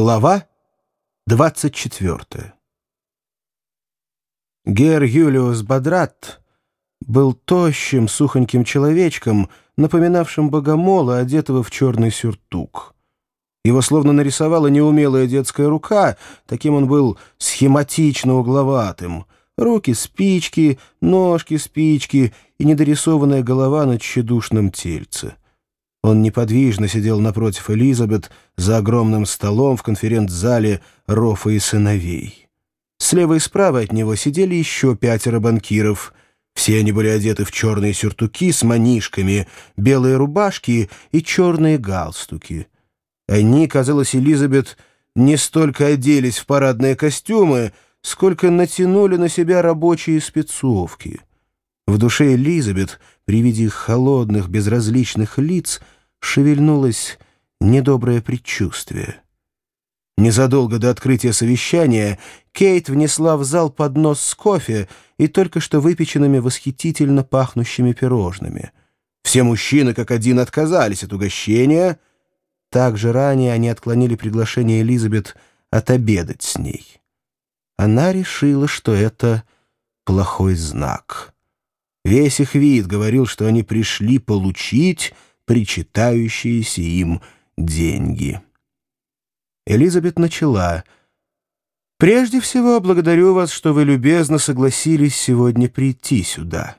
Глава 24 Гер Юлиус Бадрат был тощим, сухоньким человечком, напоминавшим богомола, одетого в черный сюртук. Его словно нарисовала неумелая детская рука, таким он был схематично угловатым. Руки — спички, ножки — спички и недорисованная голова на тщедушном тельце. Он неподвижно сидел напротив Элизабет за огромным столом в конференц-зале Рофа и сыновей. Слева и справа от него сидели еще пятеро банкиров. Все они были одеты в черные сюртуки с манишками, белые рубашки и черные галстуки. Они, казалось, Элизабет не столько оделись в парадные костюмы, сколько натянули на себя рабочие спецовки. В душе Элизабет при виде холодных, безразличных лиц — шевельнулось недоброе предчувствие. Незадолго до открытия совещания Кейт внесла в зал поднос с кофе и только что выпеченными восхитительно пахнущими пирожными. Все мужчины как один отказались от угощения. Также ранее они отклонили приглашение Элизабет отобедать с ней. Она решила, что это плохой знак. Весь их вид говорил, что они пришли получить причитающиеся им деньги. Элизабет начала. «Прежде всего, благодарю вас, что вы любезно согласились сегодня прийти сюда».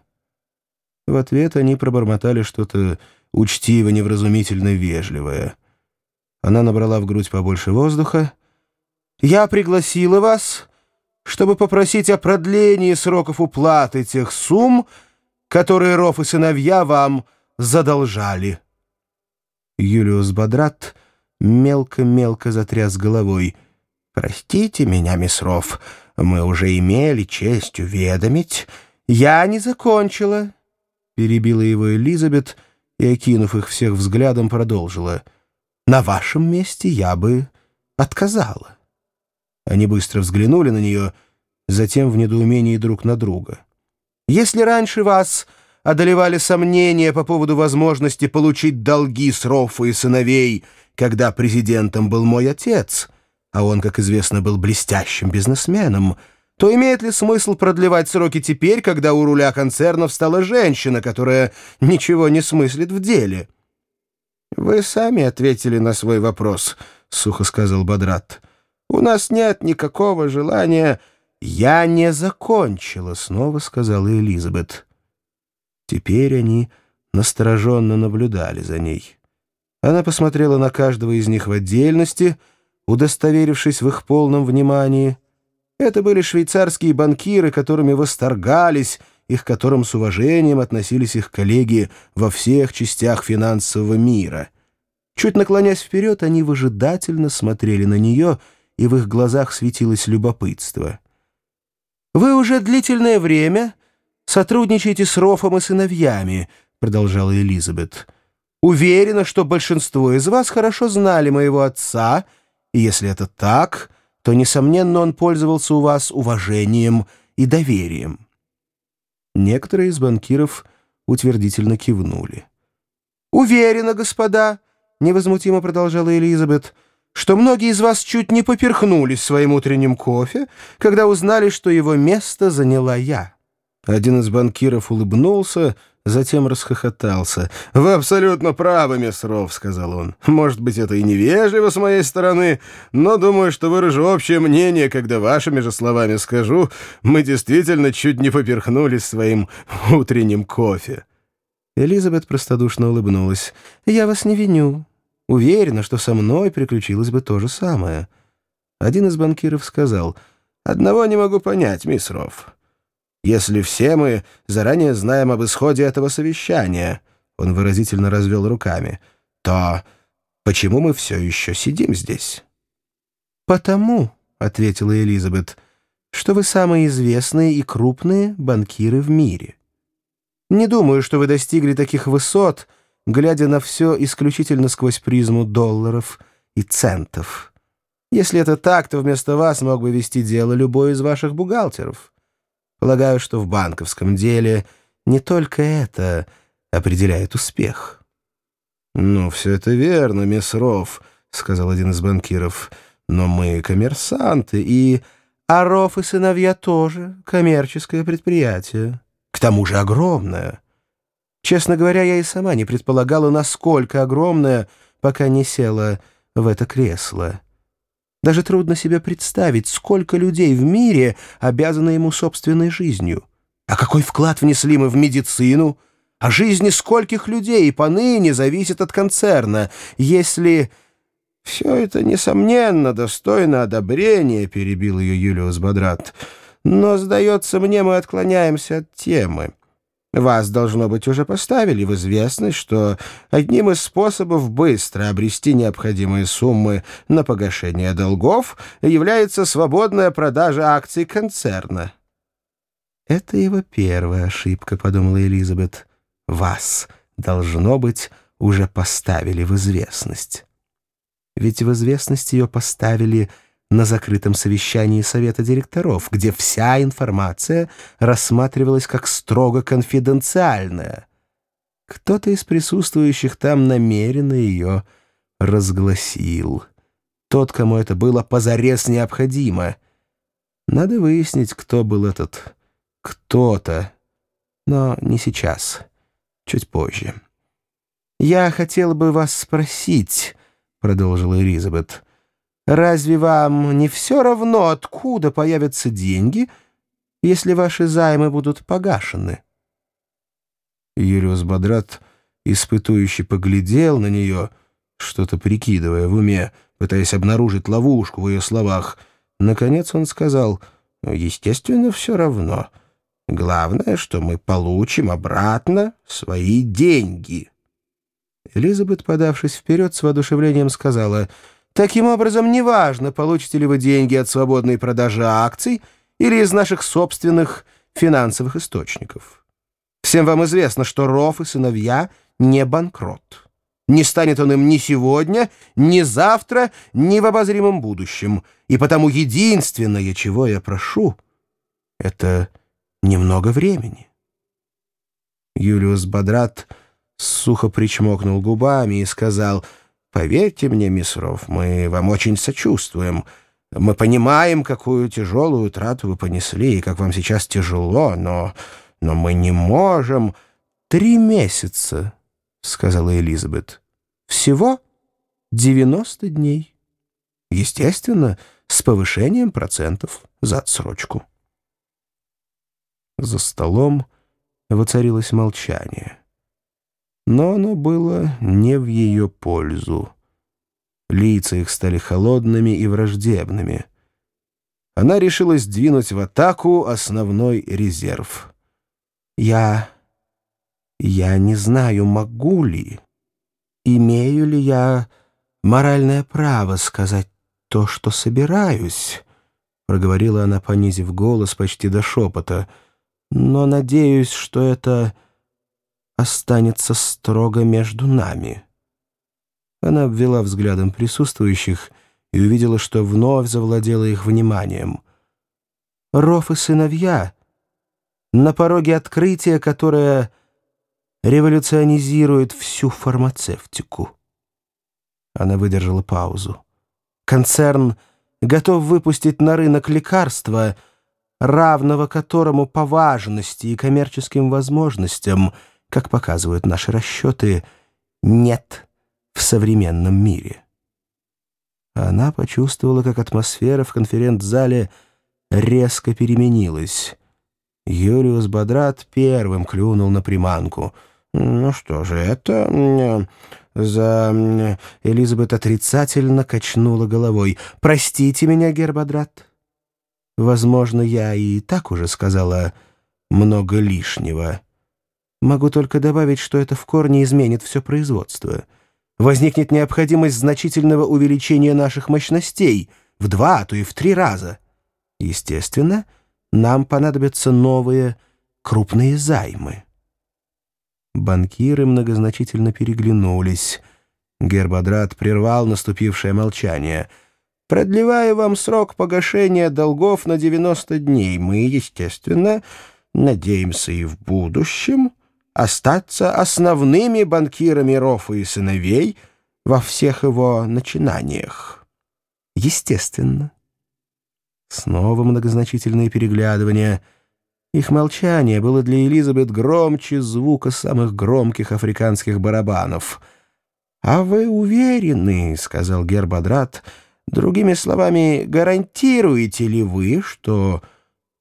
В ответ они пробормотали что-то учтиво-невразумительно-вежливое. Она набрала в грудь побольше воздуха. «Я пригласила вас, чтобы попросить о продлении сроков уплаты тех сумм, которые Ров и сыновья вам задолжали». Юлиус Бодрат мелко-мелко затряс головой. «Простите меня, мисс Ров, мы уже имели честь уведомить. Я не закончила», — перебила его Элизабет и, окинув их всех взглядом, продолжила. «На вашем месте я бы отказала». Они быстро взглянули на нее, затем в недоумении друг на друга. «Если раньше вас одолевали сомнения по поводу возможности получить долги с Роффа и сыновей, когда президентом был мой отец, а он, как известно, был блестящим бизнесменом, то имеет ли смысл продлевать сроки теперь, когда у руля концернов стала женщина, которая ничего не смыслит в деле? «Вы сами ответили на свой вопрос», — сухо сказал Бодрат. «У нас нет никакого желания...» «Я не закончила», — снова сказала Элизабет. Теперь они настороженно наблюдали за ней. Она посмотрела на каждого из них в отдельности, удостоверившись в их полном внимании. Это были швейцарские банкиры, которыми восторгались, и к которым с уважением относились их коллеги во всех частях финансового мира. Чуть наклонясь вперед, они выжидательно смотрели на нее, и в их глазах светилось любопытство. «Вы уже длительное время сотрудничаете с Рофом и сыновьями», — продолжала Элизабет. «Уверена, что большинство из вас хорошо знали моего отца, и если это так, то, несомненно, он пользовался у вас уважением и доверием». Некоторые из банкиров утвердительно кивнули. «Уверена, господа», — невозмутимо продолжала Элизабет, «что многие из вас чуть не поперхнулись своим утренним кофе, когда узнали, что его место заняла я». Один из банкиров улыбнулся, затем расхохотался. «Вы абсолютно правы, мисс Ров», — сказал он. «Может быть, это и невежливо с моей стороны, но думаю, что выражу общее мнение, когда вашими же словами скажу, мы действительно чуть не поперхнулись своим утренним кофе». Элизабет простодушно улыбнулась. «Я вас не виню. Уверена, что со мной приключилось бы то же самое». Один из банкиров сказал, «Одного не могу понять, мисс Ров». Если все мы заранее знаем об исходе этого совещания, он выразительно развел руками, то почему мы все еще сидим здесь? Потому, — ответила Элизабет, — что вы самые известные и крупные банкиры в мире. Не думаю, что вы достигли таких высот, глядя на все исключительно сквозь призму долларов и центов. Если это так, то вместо вас мог бы вести дело любой из ваших бухгалтеров. Полагаю, что в банковском деле не только это определяет успех. «Ну, все это верно, мисс Ров», — сказал один из банкиров. Но мы коммерсанты, и Аров и сыновья тоже коммерческое предприятие. К тому же огромное. Честно говоря, я и сама не предполагала, насколько огромное, пока не села в это кресло. Даже трудно себе представить, сколько людей в мире обязаны ему собственной жизнью. А какой вклад внесли мы в медицину? А жизни скольких людей поныне зависит от концерна, если... «Все это, несомненно, достойно одобрения», — перебил ее Юлиус Бодрат. «Но, сдается мне, мы отклоняемся от темы». Вас, должно быть, уже поставили в известность, что одним из способов быстро обрести необходимые суммы на погашение долгов является свободная продажа акций концерна. «Это его первая ошибка», — подумала Элизабет. «Вас, должно быть, уже поставили в известность». Ведь в известность ее поставили на закрытом совещании Совета директоров, где вся информация рассматривалась как строго конфиденциальная. Кто-то из присутствующих там намеренно ее разгласил. Тот, кому это было позарез необходимо. Надо выяснить, кто был этот кто-то, но не сейчас, чуть позже. «Я хотела бы вас спросить», — продолжила Элизабет, — Разве вам не все равно, откуда появятся деньги, если ваши займы будут погашены?» Юлиус Бодрат испытующе поглядел на нее, что-то прикидывая в уме, пытаясь обнаружить ловушку в ее словах. Наконец он сказал, «Естественно, все равно. Главное, что мы получим обратно свои деньги». Элизабет, подавшись вперед, с воодушевлением сказала, — Таким образом, неважно, получите ли вы деньги от свободной продажи акций или из наших собственных финансовых источников. Всем вам известно, что Ров и сыновья не банкрот. Не станет он им ни сегодня, ни завтра, ни в обозримом будущем. И потому единственное, чего я прошу, это немного времени. Юлиус Бодрат сухо причмокнул губами и сказал — Поверьте мне, мисс Рофф, мы вам очень сочувствуем. Мы понимаем, какую тяжелую трату вы понесли, и как вам сейчас тяжело, но, но мы не можем... «Три месяца», — сказала Элизабет. «Всего девяносто дней. Естественно, с повышением процентов за отсрочку». За столом воцарилось молчание но оно было не в ее пользу. Лица их стали холодными и враждебными. Она решила сдвинуть в атаку основной резерв. «Я... я не знаю, могу ли, имею ли я моральное право сказать то, что собираюсь», — проговорила она, понизив голос почти до шепота, «но надеюсь, что это...» останется строго между нами». Она обвела взглядом присутствующих и увидела, что вновь завладела их вниманием. Ров и сыновья на пороге открытия, которое революционизирует всю фармацевтику. Она выдержала паузу. Концерн готов выпустить на рынок лекарства, равного которому по важности и коммерческим возможностям — как показывают наши расчеты, нет в современном мире. Она почувствовала, как атмосфера в конференц-зале резко переменилась. Юлиус Бодрат первым клюнул на приманку. «Ну что же, это...» За... Элизабет отрицательно качнула головой. «Простите меня, Гербодрат. Возможно, я и так уже сказала много лишнего». Могу только добавить, что это в корне изменит все производство. Возникнет необходимость значительного увеличения наших мощностей в два, а то и в три раза. Естественно, нам понадобятся новые крупные займы. Банкиры многозначительно переглянулись. Гербодрат прервал наступившее молчание. «Продлеваю вам срок погашения долгов на 90 дней. Мы, естественно, надеемся и в будущем...» остаться основными банкирами Рофа и сыновей во всех его начинаниях. естественно. Снова многозначительные переглядывания. Их молчание было для Элизабет громче звука самых громких африканских барабанов. «А вы уверены, — сказал Гербадрат, — другими словами, гарантируете ли вы, что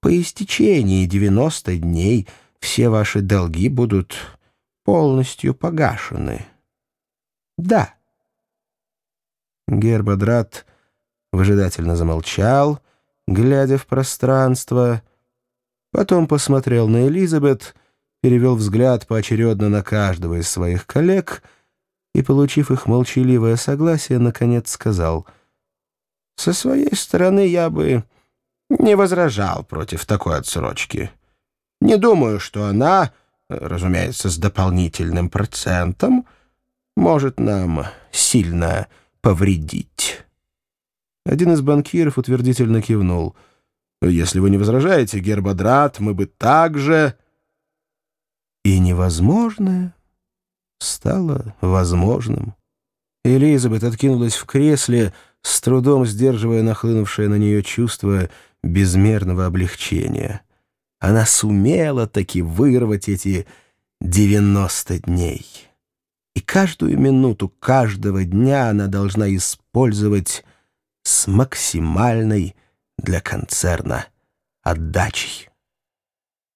по истечении 90 дней все ваши долги будут полностью погашены?» «Да». Гербадрат выжидательно замолчал, глядя в пространство, потом посмотрел на Элизабет, перевел взгляд поочередно на каждого из своих коллег и, получив их молчаливое согласие, наконец сказал, «Со своей стороны я бы не возражал против такой отсрочки. Не думаю, что она, разумеется, с дополнительным процентом, может нам сильно повредить». Один из банкиров утвердительно кивнул. «Если вы не возражаете, Гербадрат, мы бы также...» И невозможное стало возможным. Элизабет откинулась в кресле, с трудом сдерживая нахлынувшее на нее чувство безмерного облегчения. Она сумела таки вырвать эти девяносто дней. И каждую минуту каждого дня она должна использовать с максимальной для концерна отдачей.